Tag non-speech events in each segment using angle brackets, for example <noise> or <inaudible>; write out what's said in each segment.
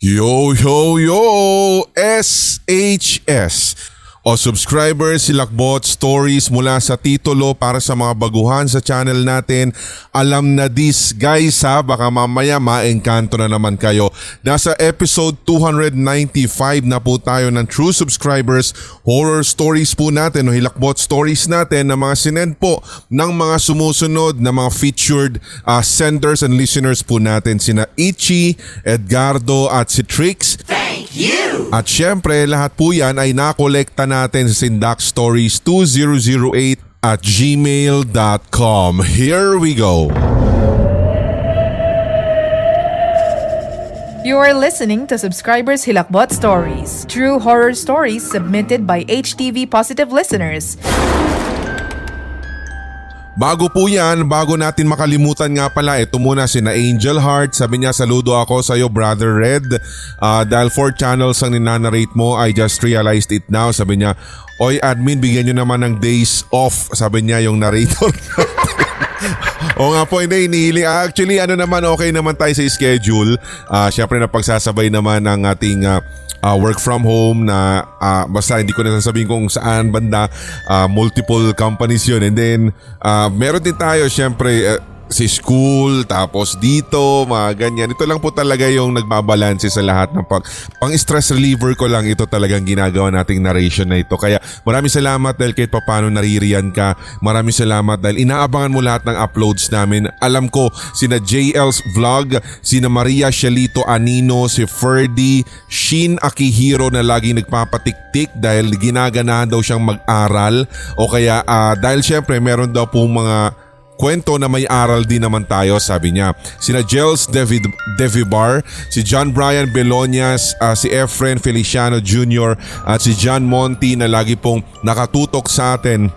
Yo, yo, yo! SHS o subscribers, silakbot, stories mula sa titulo para sa mga baguhan sa channel natin. Alam na this guys ha, baka mamaya maengkanto na naman kayo. Nasa episode 295 na po tayo ng True Subscribers horror stories po natin o hilakbot stories natin na mga sinend po ng mga sumusunod na mga featured uh, senders and listeners po natin sina Ichi, Edgardo at si Trix. You! At syempre, lahat po yan ay nakolekta natin sa Sindak Stories 2008 at gmail.com. Here we go. You are listening to Subscribers Hilakbot Stories, true horror stories submitted by HTV Positive listeners. Bago po yan, bago natin makalimutan nga pala, ito muna si na Angel Heart. Sabi niya, saludo ako sa iyo, Brother Red. Uh, dahil 4 channels ang ninanarrate mo, I just realized it now. Sabi niya, Oy admin, bigyan nyo naman ng days off. Sabi niya yung narrator. <laughs> <laughs> o nga po, hindi, inihiling. Actually, ano naman, okay naman tayo sa schedule. Uh, Siyempre, napagsasabay naman ang ating uh, uh, work from home na uh, basta hindi ko na sasabihin kung saan banda, uh, multiple companies yun. And then, uh, meron din tayo, syempre, uh, si school, tapos dito, mga ganyan. Ito lang po talaga yung nagbabalanse sa lahat ng pag, pang stress reliever ko lang ito talagang ginagawa nating narration na ito. Kaya maraming salamat dahil kahit papano naririyan ka. Maraming salamat dahil inaabangan mo lahat ng uploads namin. Alam ko, sina JL's Vlog, sina Maria Shalito Anino, si Ferdy, Shin Akihiro na laging nagpapatiktik dahil ginaganahan daw siyang mag-aral o kaya uh, dahil syempre meron daw po mga Kwento na may aral din naman tayo sabi niya. Sina Gels David, Devibar, si John Brian Belonias, uh, si Efren Feliciano Jr. at si John Monty na lagi pong nakatutok sa atin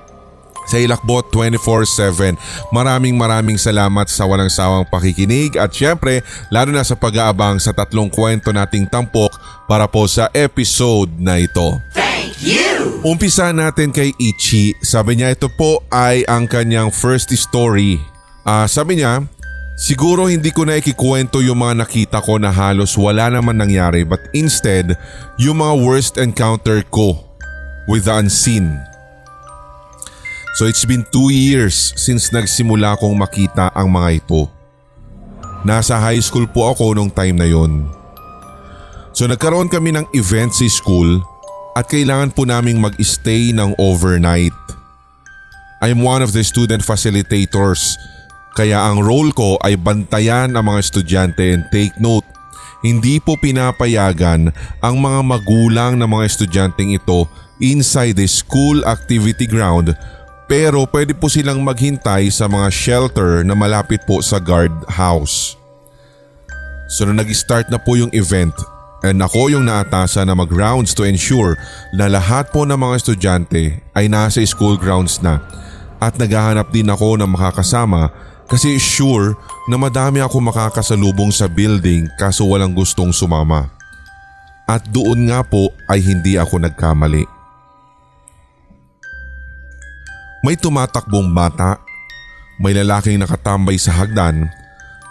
sa Ilakbot 24-7. Maraming maraming salamat sa walang sawang pakikinig at syempre lalo na sa pag-aabang sa tatlong kwento nating tampok para po sa episode na ito. Thank you! Umpisa natin kay Ichi. Sabi niya ito po ay ang kanyang first story. Uh, sabi niya, Siguro hindi ko na ikikwento yung mga nakita ko na halos wala naman nangyari but instead yung mga worst encounter ko with the unseen. So it's been 2 years since nagsimula kong makita ang mga ito. Nasa high school po ako nung time na yon. So nagkaroon kami ng event sa school at kailangan po naming mag-stay ng overnight. I'm one of the student facilitators kaya ang role ko ay bantayan ang mga estudyante and take note hindi po pinapayagan ang mga magulang ng mga estudyanteng ito inside the school activity ground pero pwede po silang maghintay sa mga shelter na malapit po sa guard house. So na nag-start na po yung event and ako yung naatasa na mag-rounds to ensure na lahat po ng mga estudyante ay nasa school grounds na at naghahanap din ako ng makakasama kasi sure na madami ako makakasalubong sa building kaso walang gustong sumama. At doon nga po ay hindi ako nagkamali. May tumatakbong bata, may lalaking nakatambay sa hagdan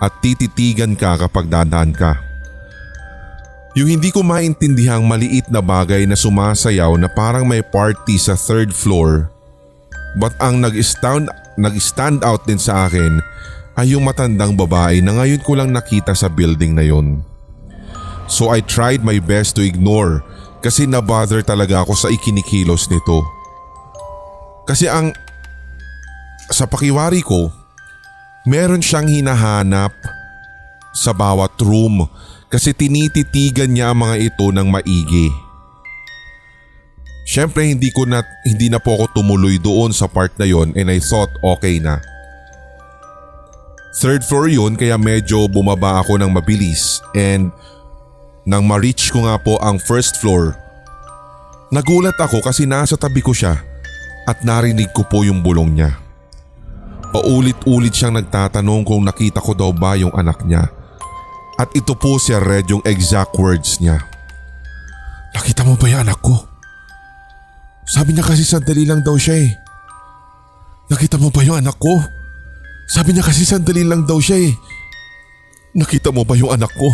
at tititigan ka kapag dadaan ka. Yung hindi ko maintindihang maliit na bagay na sumasayaw na parang may party sa third floor but ang nag-stand, nag-stand out din sa akin ay yung matandang babae na ngayon ko lang nakita sa building na yon. So I tried my best to ignore kasi nabother talaga ako sa ikinikilos nito. Kasi ang sa pakiwari ko, meron siyang hinahanap sa bawat room kasi tinititigan niya ang mga ito ng maigi. Siyempre hindi ko na, hindi na po ako tumuloy doon sa part na yon and I thought okay na. Third floor yun kaya medyo bumaba ako ng mabilis and nang ma-reach ko nga po ang first floor, nagulat ako kasi nasa tabi ko siya at narinig ko po yung bulong niya. Paulit-ulit siyang nagtatanong kung nakita ko daw ba yung anak niya. At ito po si Red yung exact words niya. Nakita mo ba yung anak ko? Sabi niya kasi sandali lang daw siya eh. Nakita mo ba yung anak ko? Sabi niya kasi sandali lang daw siya eh. Nakita mo ba yung anak ko?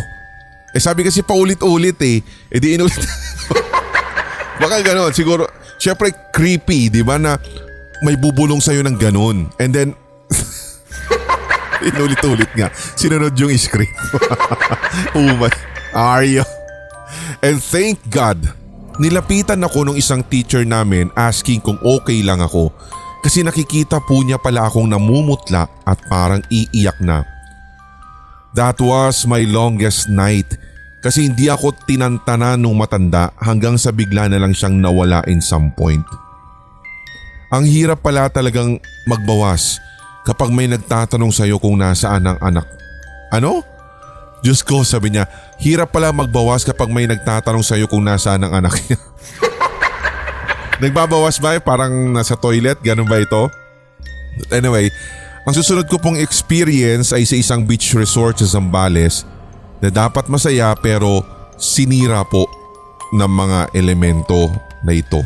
Eh sabi kasi paulit-ulit eh. Eh di inulit. <laughs> Baka ganon. Siguro, syempre creepy, di ba na may bubulong sa'yo ng ganon. And then, inulit-ulit nga. Sinunod yung script. <laughs> oh my, Arya. And thank God, nilapitan ako ng isang teacher namin asking kung okay lang ako. Kasi nakikita po niya pala akong namumutla at parang iiyak na. That was my longest night kasi hindi ako tinantana nung matanda hanggang sa bigla na lang siyang nawala in some point. Ang hirap pala talagang magbawas kapag may nagtatanong sa'yo kung nasaan ang anak. Ano? Diyos ko, sabi niya, hirap pala magbawas kapag may nagtatanong sa'yo kung nasaan ang anak niya. <laughs> Nagbabawas ba? Parang nasa toilet? Ganun ba ito? Anyway, ang susunod ko pong experience ay sa isang beach resort sa Zambales na dapat masaya pero sinira po ng mga elemento na ito.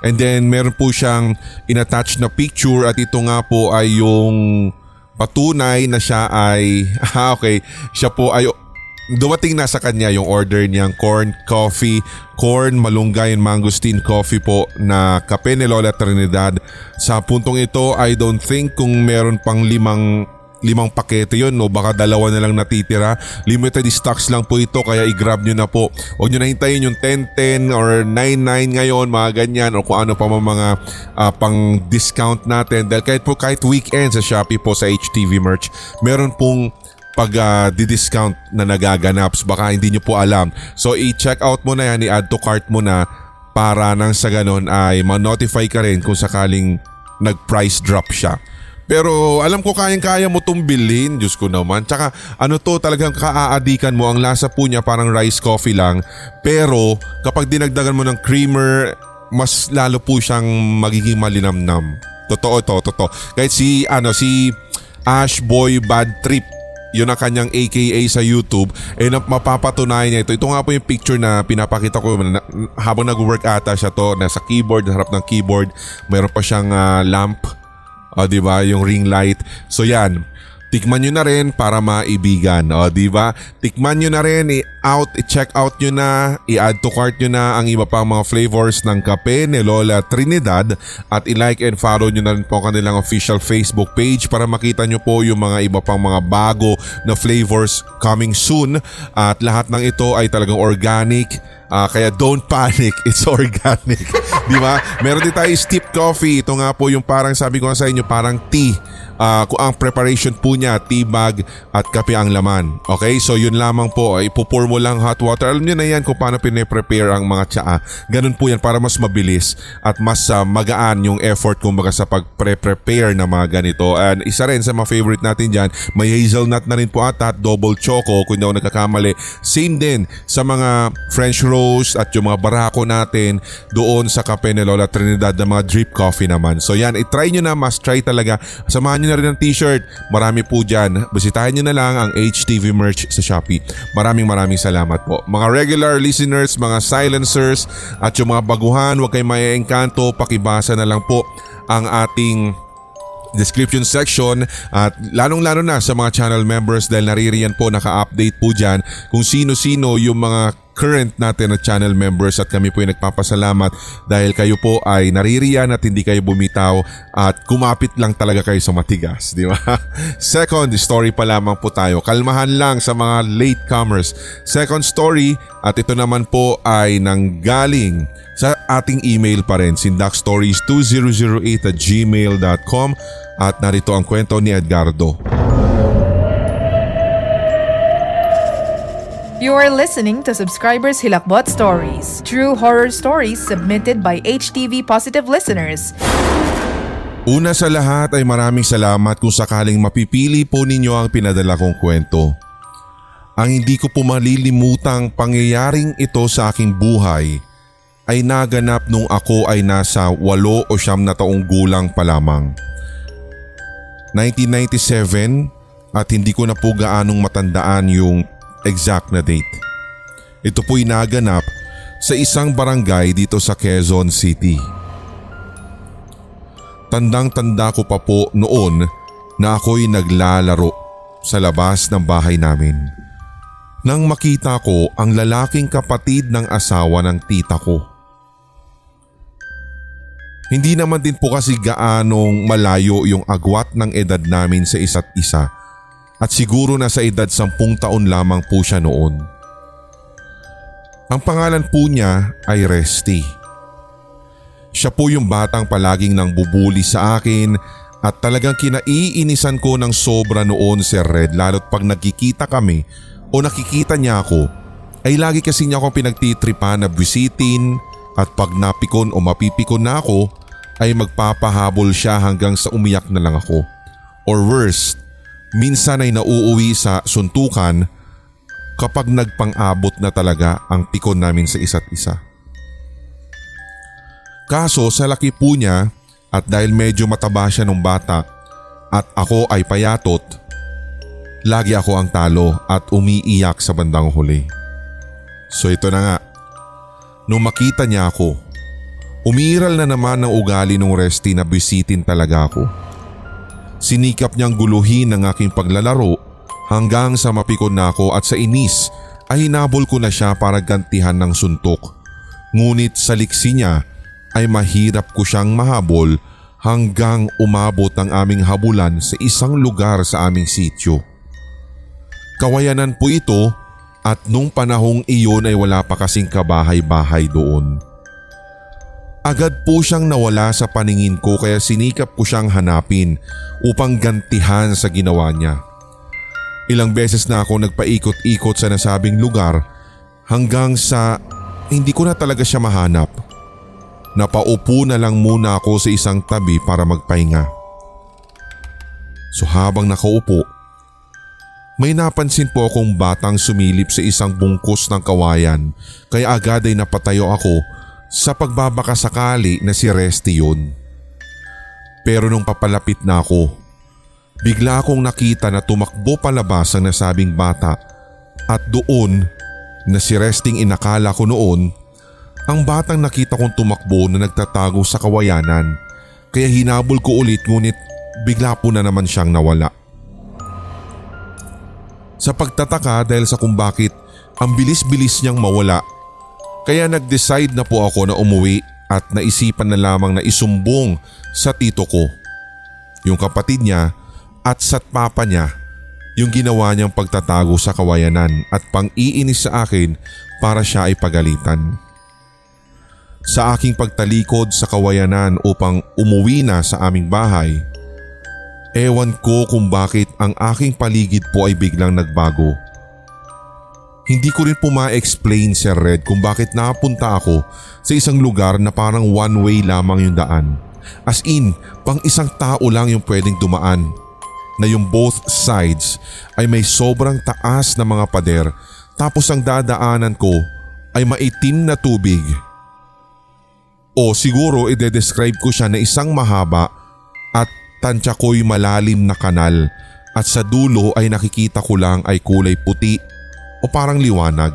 And then meron po siyang inattach na picture at ito nga po ay yung patunay na siya ay, <laughs> ah okay, siya po ay dumating na sa kanya yung order niyang corn coffee, corn malunggay and mangosteen coffee po na kape ni Lola Trinidad. Sa puntong ito, I don't think kung meron pang limang limang pakete yon no baka dalawa na lang natitira limited stocks lang po ito kaya i-grab nyo na po huwag nyo na hintayin yung 10-10 or 9-9 ngayon mga ganyan o kung ano pa mga uh, pang discount natin dahil kahit po kahit weekend sa Shopee po sa HTV merch meron pong pag uh, di-discount na nagaganap. Baka hindi nyo po alam. So i-check out mo na yan, i-add to cart mo na para nang sa ganon ay ma-notify ka rin kung sakaling nag-price drop siya. Pero alam ko kayang-kaya mo itong bilhin, Diyos ko naman. Tsaka ano to talagang kaaadikan mo. Ang lasa po niya parang rice coffee lang. Pero kapag dinagdagan mo ng creamer, mas lalo po siyang magiging malinamnam. Totoo to, totoo. Kahit si, ano, si Ash Boy Bad Trip yun ang kanyang AKA sa YouTube eh na mapapatunayan niya ito. Ito nga po yung picture na pinapakita ko na, habang nag-work ata siya to nasa keyboard, harap ng keyboard, mayroon pa siyang uh, lamp, uh, 'di ba, yung ring light. So yan, Tikman nyo na rin para maibigan. O, di ba? Tikman nyo na rin, i-out, i-check out nyo na, i-add to cart nyo na ang iba pang mga flavors ng kape ni Lola Trinidad at i-like and follow nyo na rin po kanilang official Facebook page para makita nyo po yung mga iba pang mga bago na flavors coming soon. At lahat ng ito ay talagang organic, Uh, kaya don't panic, it's organic. <laughs> Di ba? Meron din tayo steep coffee. Ito nga po yung parang sabi ko sa inyo, parang tea uh, ang preparation po niya, tea bag at kape ang laman. Okay, so yun lamang po, ipupour mo lang hot water. Alam niyo na yan kung paano pine-prepare ang mga tsaa. Ganun po yan para mas mabilis at mas uh, magaan yung effort kumbaga sa pag-prepare na mga ganito. And isa rin sa mga favorite natin dyan, may hazelnut na rin po ata at double choco kung ako nagkakamali. Same din sa mga French roast at yung mga barako natin doon sa kape ni Lola Trinidad na mga drip coffee naman. So yan, itry nyo na, must try talaga. Samahan nyo na rin ng t-shirt. Marami po dyan. Bisitahin nyo na lang ang HTV merch sa Shopee. Maraming maraming salamat po. Mga regular listeners, mga silencers at yung mga baguhan, huwag kayong maiengkanto. Pakibasa na lang po ang ating description section at lalong lalo na sa mga channel members dahil naririyan po naka-update po dyan kung sino-sino yung mga current natin na channel members at kami po ay nagpapasalamat dahil kayo po ay naririyan at hindi kayo bumitaw at kumapit lang talaga kayo sa matigas, di ba? <laughs> Second story pa lamang po tayo. Kalmahan lang sa mga latecomers. Second story at ito naman po ay nanggaling sa ating email pa rin, sindakstories2008 at gmail.com at narito ang kwento ni Edgardo. You are listening to Subscribers Hilakbot Stories, true horror stories submitted by HTV Positive listeners. Una sa lahat ay maraming salamat kung sakaling mapipili po ninyo ang pinadala kong kwento. Ang hindi ko po malilimutang pangyayaring ito sa aking buhay ay naganap nung ako ay nasa walo o siyam na taong gulang pa lamang. 1997 at hindi ko na po gaanong matandaan yung exact na date. Ito po'y naganap sa isang barangay dito sa Quezon City. Tandang-tanda ko pa po noon na ako'y naglalaro sa labas ng bahay namin. nang makita ko ang lalaking kapatid ng asawa ng tita ko. Hindi naman din po kasi gaanong malayo yung agwat ng edad namin sa isa't isa at siguro na sa edad sampung taon lamang po siya noon. Ang pangalan po niya ay Resty. Siya po yung batang palaging nang bubuli sa akin at talagang kinaiinisan ko ng sobra noon si Red lalo't pag nagkikita kami o nakikita niya ako ay lagi kasi niya akong pinagtitripa na bisitin at pag napikon o mapipikon na ako ay magpapahabol siya hanggang sa umiyak na lang ako. Or worse, minsan ay nauuwi sa suntukan kapag nagpang-abot na talaga ang pikon namin sa isa't isa. Kaso sa laki po niya at dahil medyo mataba siya nung bata at ako ay payatot, lagi ako ang talo at umiiyak sa bandang huli. So ito na nga, nung makita niya ako, umiiral na naman ng ugali ng Resty na bisitin talaga ako. Sinikap niyang guluhin ang aking paglalaro hanggang sa mapikon na ako at sa inis ay hinabol ko na siya para gantihan ng suntok. Ngunit sa liksi niya ay mahirap ko siyang mahabol hanggang umabot ang aming habulan sa isang lugar sa aming sityo. Kawayanan po ito at nung panahong iyon ay wala pa kasing kabahay-bahay doon. Agad po siyang nawala sa paningin ko kaya sinikap ko siyang hanapin upang gantihan sa ginawa niya. Ilang beses na ako nagpaikot-ikot sa nasabing lugar hanggang sa hindi ko na talaga siya mahanap. Napaupo na lang muna ako sa isang tabi para magpahinga. So habang nakaupo, may napansin po akong batang sumilip sa isang bungkus ng kawayan kaya agad ay napatayo ako sa pagbabakasakali na si Resty yun. Pero nung papalapit na ako, Bigla akong nakita na tumakbo palabas ang nasabing bata at doon na si resting inakala ko noon ang batang nakita kong tumakbo na nagtatago sa kawayanan kaya hinabol ko ulit ngunit bigla po na naman siyang nawala. Sa pagtataka dahil sa kung bakit ang bilis-bilis niyang mawala kaya nag-decide na po ako na umuwi at naisipan na lamang na isumbong sa tito ko. Yung kapatid niya at sa papa niya yung ginawa niyang pagtatago sa kawayanan at pang-iinis sa akin para siya ay pagalitan. Sa aking pagtalikod sa kawayanan upang umuwi na sa aming bahay, ewan ko kung bakit ang aking paligid po ay biglang nagbago. Hindi ko rin po ma-explain Sir Red kung bakit napunta ako sa isang lugar na parang one way lamang yung daan. As in, pang isang tao lang yung pwedeng dumaan na yung both sides ay may sobrang taas na mga pader tapos ang dadaanan ko ay maitim na tubig. O siguro ide-describe ko siya na isang mahaba at tansya ko'y malalim na kanal at sa dulo ay nakikita ko lang ay kulay puti o parang liwanag.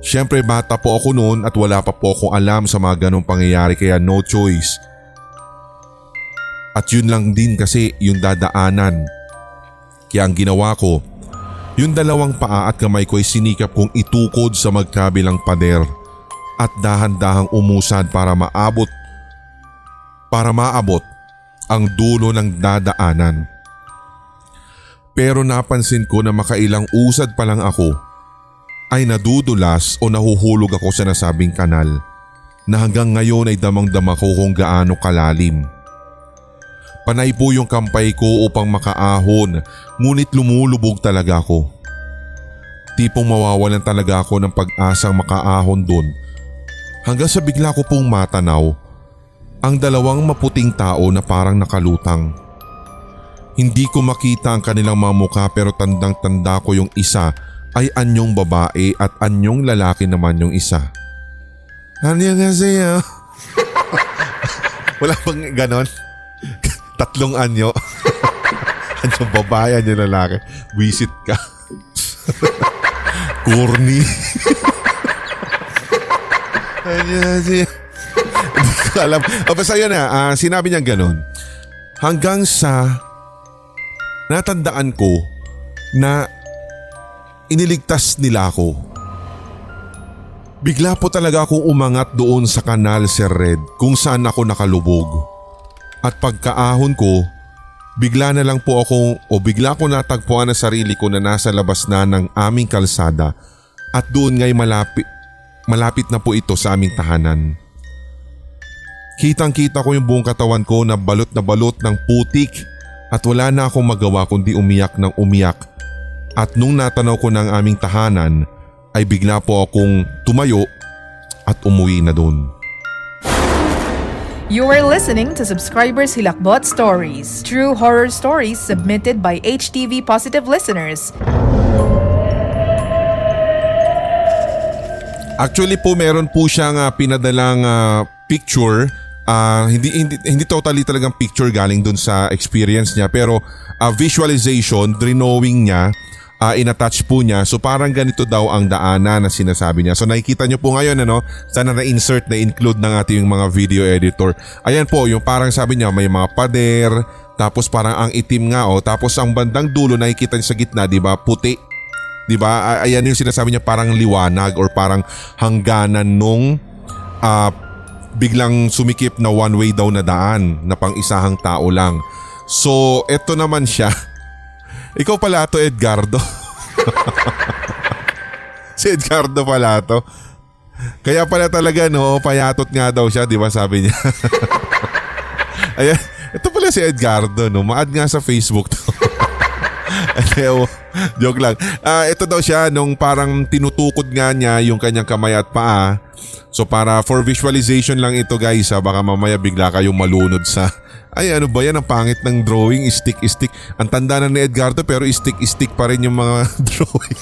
Siyempre bata po ako noon at wala pa po akong alam sa mga ganong pangyayari kaya no choice at yun lang din kasi yung dadaanan. Kaya ang ginawa ko, yung dalawang paa at kamay ko ay sinikap kong itukod sa magkabilang pader at dahan-dahang umusad para maabot para maabot ang dulo ng dadaanan. Pero napansin ko na makailang usad pa lang ako ay nadudulas o nahuhulog ako sa nasabing kanal na hanggang ngayon ay damang-dama ko kung gaano kalalim. Panay po yung kampay ko upang makaahon ngunit lumulubog talaga ako. Tipong mawawalan talaga ako ng pag-asang makaahon doon hanggang sa bigla ko pong matanaw ang dalawang maputing tao na parang nakalutang. Hindi ko makita ang kanilang mga mukha pero tandang tanda ko yung isa ay anyong babae at anyong lalaki naman yung isa. Yung kasi <laughs> Wala bang ganon? <laughs> tatlong anyo. <laughs> anyo babae, anyo lalaki. Visit ka. Corny. siya. Hindi ko alam. O basta yan na, uh, sinabi niya ganun. Hanggang sa natandaan ko na iniligtas nila ako. Bigla po talaga akong umangat doon sa kanal Sir Red kung saan ako nakalubog. At pagkaahon ko, bigla na lang po ako o bigla ko natagpuan na sarili ko na nasa labas na ng aming kalsada at doon ngay malapit, malapit na po ito sa aming tahanan. Kitang kita ko yung buong katawan ko na balot na balot ng putik at wala na akong magawa kundi umiyak ng umiyak. At nung natanaw ko ng aming tahanan ay bigla po akong tumayo at umuwi na doon. You are listening to Subscribers Hilakbot Stories, true horror stories submitted by HTV Positive listeners. Actually po meron po siyang uh, pinadalang uh, picture uh, hindi, hindi, hindi totally talagang picture galing dun sa experience niya pero uh, visualization, drawing niya, uh, inattach po niya. So parang ganito daw ang daanan na sinasabi niya. So nakikita niyo po ngayon ano, sana na-insert na include ng ating mga video editor. Ayan po, yung parang sabi niya may mga pader, tapos parang ang itim nga oh, tapos ang bandang dulo nakikita niyo sa gitna, 'di ba? Puti. 'Di ba? Ayan yung sinasabi niya parang liwanag or parang hangganan nung uh, biglang sumikip na one way daw na daan na pang isahang tao lang. So eto naman siya. <laughs> Ikaw pala to Edgardo. <laughs> si Edgardo pala to. Kaya pala talaga no, payatot nga daw siya, di ba sabi niya. <laughs> Ayan, ito pala si Edgardo no, maad nga sa Facebook to. <laughs> Ew, joke lang. Uh, ito daw siya nung parang tinutukod nga niya yung kanyang kamay at paa. So para for visualization lang ito guys ha, baka mamaya bigla kayong malunod sa ay ano ba yan? Ang pangit ng drawing stick stick. Ang tanda na ni Edgardo pero stick stick pa rin yung mga <laughs> drawing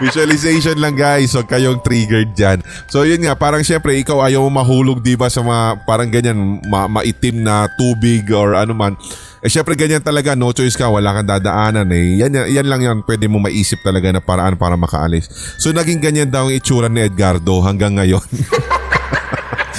Visualization lang guys, huwag kayong triggered dyan. So yun nga, parang syempre ikaw ayaw mo mahulog diba sa mga parang ganyan ma- maitim na tubig or ano man. Eh syempre ganyan talaga, no choice ka, wala kang dadaanan eh. Yan, yan lang yan, pwede mo maisip talaga na paraan para makaalis. So naging ganyan daw ang itsura ni Edgardo hanggang ngayon. <laughs>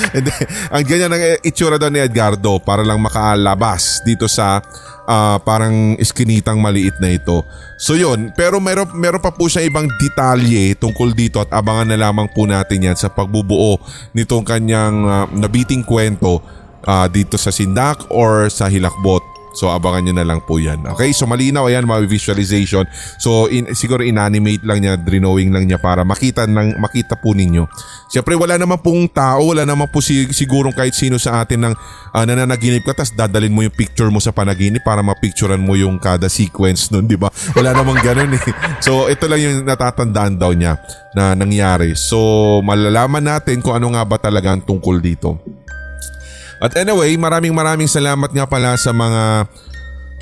<laughs> Ang ganyan ang itsura daw ni Edgardo para lang makaalabas dito sa uh, parang iskinitang maliit na ito. So yun, pero meron, meron pa po siya ibang detalye tungkol dito at abangan na lamang po natin yan sa pagbubuo nitong kanyang uh, nabiting kwento uh, dito sa Sindak or sa Hilakbot. So abangan nyo na lang po yan. Okay, so malinaw ayan mga visualization. So in, siguro inanimate lang niya, drawing lang niya para makita, ng, makita po ninyo. Siyempre wala naman pong tao, wala naman po si, sigurong kahit sino sa atin ng uh, nananaginip ka tapos dadalin mo yung picture mo sa panaginip para mapicturean mo yung kada sequence nun, di ba? Wala namang ganun eh. So ito lang yung natatandaan daw niya na nangyari. So malalaman natin kung ano nga ba talaga ang tungkol dito. At anyway, maraming maraming salamat nga pala sa mga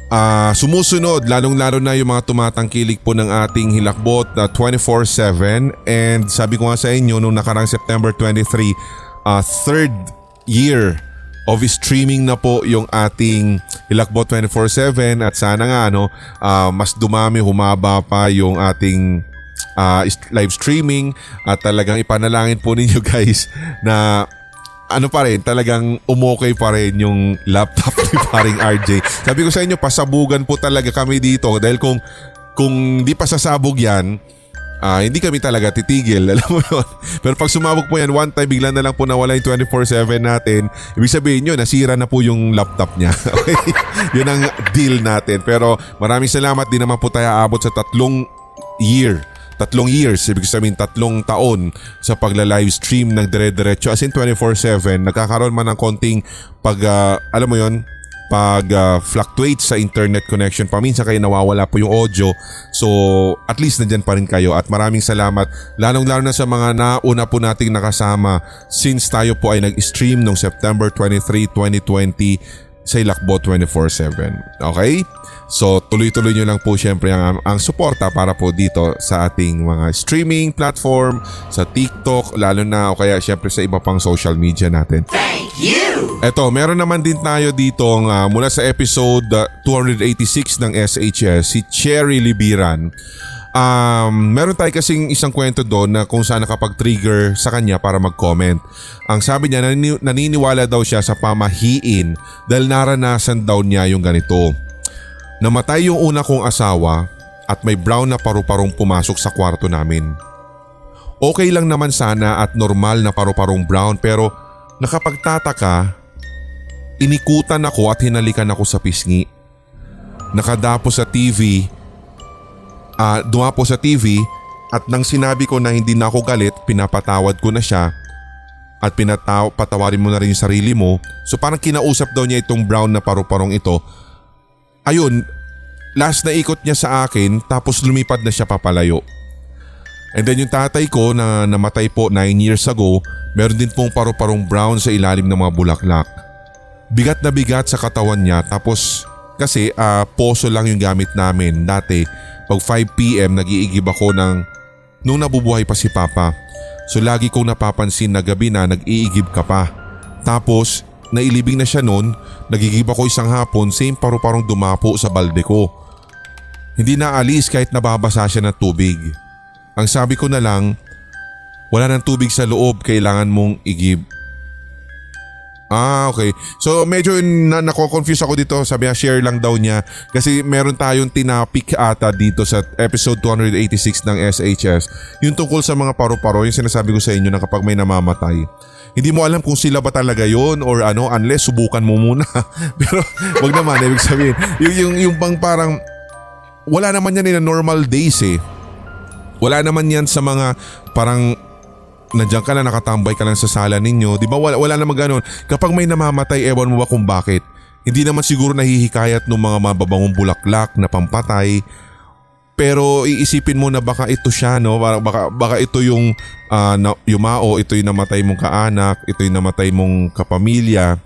uh, sumusunod, lalong-lalo na yung mga tumatangkilik po ng ating hilakbot na 24-7. And sabi ko nga sa inyo, nung nakarang September 23, uh, third year of streaming na po yung ating Hilakbot 24-7 at sana nga ano, uh, mas dumami, humaba pa yung ating uh, live streaming. At talagang ipanalangin po ninyo <laughs> guys na ano pa rin, talagang umokay pa rin yung laptop ni <laughs> paring RJ. Sabi ko sa inyo, pasabugan po talaga kami dito dahil kung kung di pa sasabog yan, uh, hindi kami talaga titigil. <laughs> Alam mo yun? Pero pag sumabog po yan, one time bigla na lang po nawala yung 24-7 natin. Ibig sabihin nyo, nasira na po yung laptop niya. <laughs> Okay? yun ang deal natin. Pero maraming salamat. Di naman po tayo aabot sa tatlong year tatlong years, ibig sabihin tatlong taon sa pagla-live stream ng dire-diretso. As in 24/7 nagkakaroon man ng konting pag uh, alam mo yon pag uh, fluctuate sa internet connection. Paminsan kayo nawawala po yung audio. So at least nandyan pa rin kayo. At maraming salamat lalong lalo na sa mga nauna po nating nakasama. Since tayo po ay nag-stream noong September 23, 2020 sa Ilakbo 24-7. Okay? So tuloy-tuloy nyo lang po syempre ang, ang suporta para po dito sa ating mga streaming platform, sa TikTok, lalo na o kaya syempre sa iba pang social media natin. Thank you! Eto, meron naman din tayo dito uh, mula sa episode uh, 286 ng SHS, si Cherry Libiran um, meron tayo kasing isang kwento doon na kung saan nakapag-trigger sa kanya para mag-comment. Ang sabi niya, nanini- naniniwala daw siya sa pamahiin dahil naranasan daw niya yung ganito. Namatay yung una kong asawa at may brown na paru-parong pumasok sa kwarto namin. Okay lang naman sana at normal na paru-parong brown pero nakapagtataka, inikutan ako at hinalikan ako sa pisngi. Nakadapo sa TV, ah dumapo sa TV at nang sinabi ko na hindi na ako galit, pinapatawad ko na siya at pinataw patawarin mo na rin yung sarili mo. So parang kinausap daw niya itong brown na paru-parong ito. Ayun, last na ikot niya sa akin tapos lumipad na siya papalayo. And then yung tatay ko na namatay po 9 years ago, meron din pong paru-parong brown sa ilalim ng mga bulaklak. Bigat na bigat sa katawan niya tapos kasi uh, poso lang yung gamit namin dati. Pag 5pm nag-iigib ako ng nung nabubuhay pa si Papa. So lagi kong napapansin na gabi na nag-iigib ka pa. Tapos nailibing na siya noon, nagigib ako isang hapon same paru-parong dumapo sa balde ko. Hindi na alis kahit nababasa siya ng tubig. Ang sabi ko na lang, wala ng tubig sa loob, kailangan mong igib. Ah, okay. So medyo na nako-confuse ako dito. Sabi niya share lang daw niya kasi meron tayong tinapik ata dito sa episode 286 ng SHS. Yung tungkol sa mga paru-paro, yung sinasabi ko sa inyo na kapag may namamatay. Hindi mo alam kung sila ba talaga yon or ano unless subukan mo muna. <laughs> Pero wag naman, ibig sabihin. Yung, yung, yung bang parang wala naman yan in normal days eh. Wala naman yan sa mga parang nandiyan ka na nakatambay ka lang sa sala ninyo. Di ba wala, wala namang ganun. Kapag may namamatay, ewan mo ba kung bakit. Hindi naman siguro nahihikayat ng mga mababangong bulaklak na pampatay. Pero iisipin mo na baka ito siya no, baka, baka ito yung uh, na, yumao, ito yung namatay mong kaanak, ito yung namatay mong kapamilya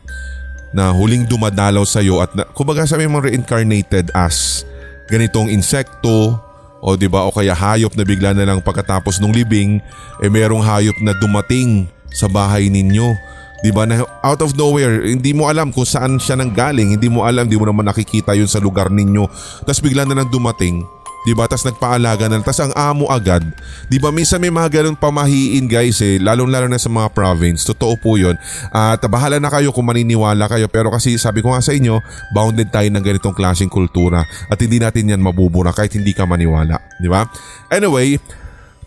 na huling dumadalaw sa iyo at na, kumbaga sabi mo reincarnated as ganitong insekto, o di ba o kaya hayop na bigla na lang pagkatapos ng libing eh merong hayop na dumating sa bahay ninyo. Di ba na out of nowhere, hindi mo alam kung saan siya nanggaling, hindi mo alam, hindi mo naman nakikita yun sa lugar ninyo. Tapos bigla na lang dumating, 'Di ba? Tas nagpaalaga na. Tas ang amo agad. 'Di ba? Minsan may mga ganun pamahiin guys eh, lalong-lalo na sa mga province. Totoo po 'yon. At bahala na kayo kung maniniwala kayo pero kasi sabi ko nga sa inyo, bounded tayo ng ganitong klaseng kultura at hindi natin 'yan mabubura kahit hindi ka maniwala, 'di ba? Anyway,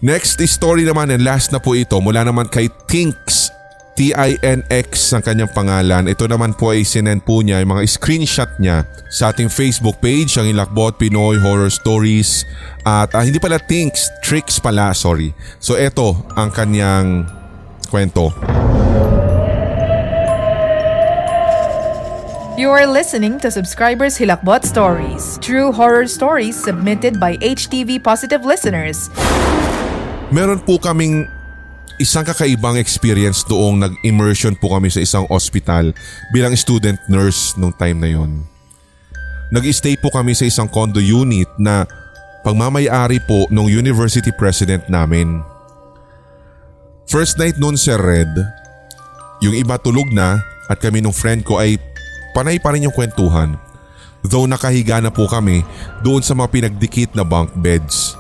next story naman and last na po ito mula naman kay Tinks TINX ang kanyang pangalan. Ito naman po ay sinend po niya yung mga screenshot niya sa ating Facebook page, ang Ilakbot Pinoy Horror Stories. At uh, hindi pala Tinks, Tricks pala, sorry. So ito ang kanyang kwento. You are listening to Subscribers Hilakbot Stories, true horror stories submitted by HTV Positive listeners. Meron po kaming isang kakaibang experience doong nag-immersion po kami sa isang ospital bilang student nurse nung time na yon. Nag-stay po kami sa isang condo unit na pagmamayari po ng university president namin. First night noon Sir Red, yung iba tulog na at kami nung friend ko ay panay pa rin yung kwentuhan. Though nakahiga na po kami doon sa mga pinagdikit na bunk beds.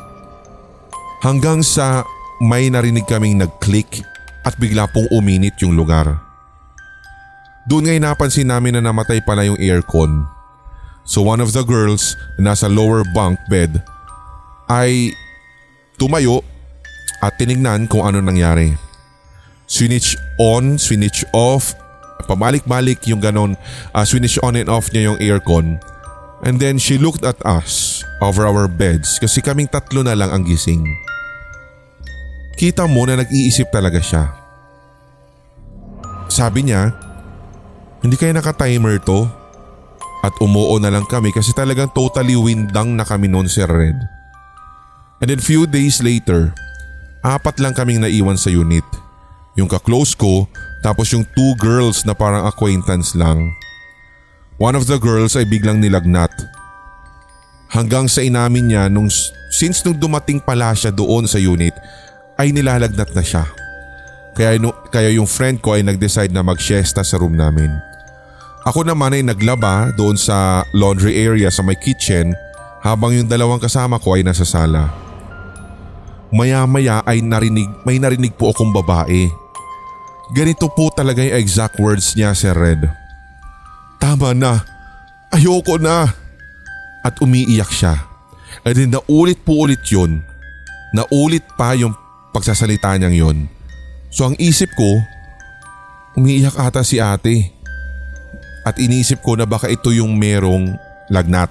Hanggang sa may narinig kaming nag-click at bigla pong uminit yung lugar. Doon ngay napansin namin na namatay pala yung aircon. So one of the girls na nasa lower bunk bed ay tumayo at tinignan kung ano nangyari. Switch on, switch off, pabalik-balik yung ganon, uh, switch on and off niya yung aircon. And then she looked at us over our beds kasi kaming tatlo na lang ang gising. Kita mo na nag-iisip talaga siya. Sabi niya, hindi kayo naka-timer to at umuo na lang kami kasi talagang totally windang na kami noon Sir Red. And then few days later, apat lang kaming naiwan sa unit. Yung ka-close ko tapos yung two girls na parang acquaintance lang. One of the girls ay biglang nilagnat. Hanggang sa inamin niya nung since nung dumating pala siya doon sa unit ay nilalagnat na siya. Kaya, kaya yung friend ko ay nag-decide na mag-siesta sa room namin. Ako naman ay naglaba doon sa laundry area sa may kitchen habang yung dalawang kasama ko ay nasa sala. Maya-maya ay narinig, may narinig po akong babae. Ganito po talaga yung exact words niya, Sir Red. Tama na. Ayoko na. At umiiyak siya. E din naulit po ulit yun. Naulit pa yung pagsasalita niyang yun. So ang isip ko, umiiyak ata si ate. At inisip ko na baka ito yung merong lagnat.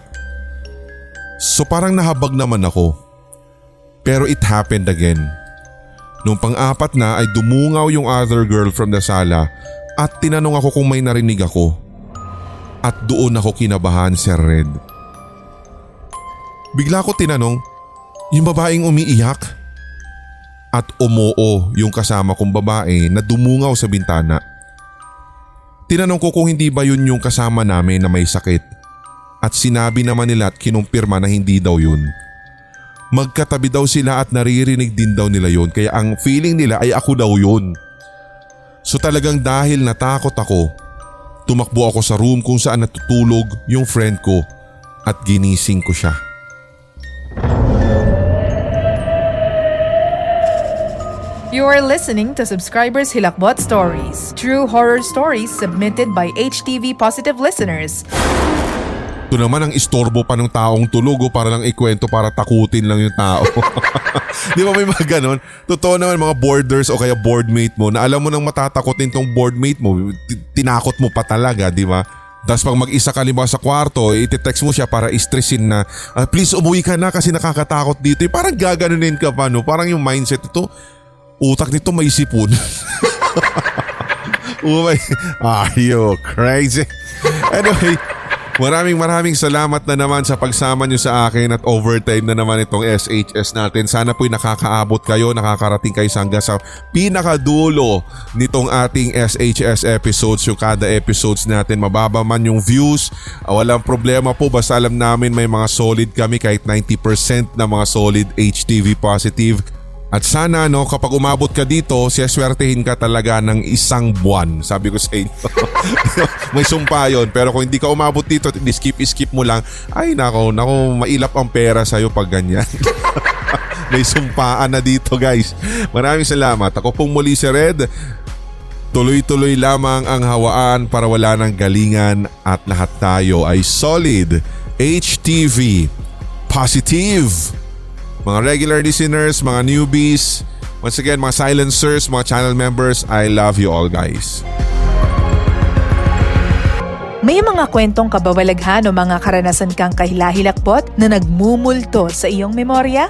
So parang nahabag naman ako. Pero it happened again. Nung pang-apat na ay dumungaw yung other girl from the sala at tinanong ako kung may narinig ako. At doon ako kinabahan, Sir Red. Bigla ko tinanong, yung babaeng umiiyak? At umoo yung kasama kong babae na dumungaw sa bintana. Tinanong ko kung hindi ba yun yung kasama namin na may sakit. At sinabi naman nila at kinumpirma na hindi daw yun. Magkatabi daw sila at naririnig din daw nila yun kaya ang feeling nila ay ako daw yun. So talagang dahil natakot ako, tumakbo ako sa room kung saan natutulog yung friend ko at ginising ko siya. You are listening to Subscribers Hilakbot Stories, true horror stories submitted by HTV Positive listeners. Ito naman ang istorbo pa ng taong tulog o para lang ikwento para takutin lang yung tao. <laughs> Di ba may mga ganon? Totoo naman mga boarders o kaya boardmate mo na alam mo nang matatakotin tong boardmate mo, tinakot mo pa talaga, di ba? Tapos pag mag-isa ka limang sa kwarto, iti-text mo siya para istresin na, uh, please umuwi ka na kasi nakakatakot dito. Eh, parang gaganunin ka pa, no? Parang yung mindset ito, utak nito may sipon. <laughs> oh my, are you crazy? Anyway, maraming maraming salamat na naman sa pagsama nyo sa akin at overtime na naman itong SHS natin. Sana po'y nakakaabot kayo, nakakarating kayo hanggang sa pinakadulo nitong ating SHS episodes. Yung kada episodes natin, mababa man yung views, walang problema po. Basta alam namin may mga solid kami kahit 90% na mga solid HTV positive. At sana no, kapag umabot ka dito, siyaswertehin ka talaga ng isang buwan. Sabi ko sa inyo. <laughs> May sumpa yun. Pero kung hindi ka umabot dito, skip-skip mo lang, ay nako, nako, mailap ang pera sa'yo pag ganyan. <laughs> May sumpaan na dito guys. Maraming salamat. Ako pong muli si Red. Tuloy-tuloy lamang ang hawaan para wala ng galingan at lahat tayo ay solid. HTV. Positive mga regular listeners, mga newbies, once again mga silencers, mga channel members, I love you all guys. May mga kwentong kabawalaghan o mga karanasan kang kahilahilakbot na nagmumulto sa iyong memorya?